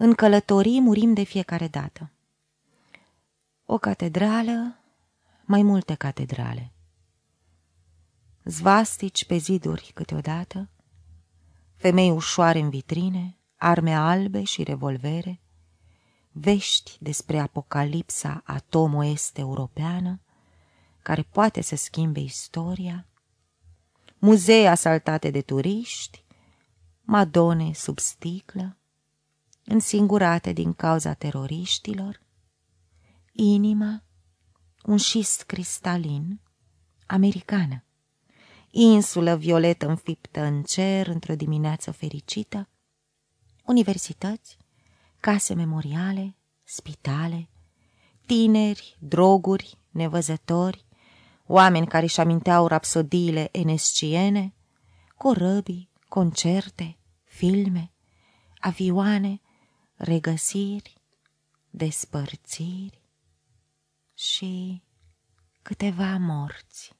În călătorii murim de fiecare dată. O catedrală, mai multe catedrale. Zvastici pe ziduri câteodată, femei ușoare în vitrine, arme albe și revolvere, vești despre apocalipsa atomo-est europeană, care poate să schimbe istoria, muzee asaltate de turiști, madone sub sticlă, însingurate din cauza teroriștilor, inima, un șist cristalin, americană, insulă violetă înfiptă în cer într-o dimineață fericită, universități, case memoriale, spitale, tineri, droguri, nevăzători, oameni care își aminteau rapsodiile enesciene, corăbii, concerte, filme, avioane, regăsiri, despărțiri și câteva morți.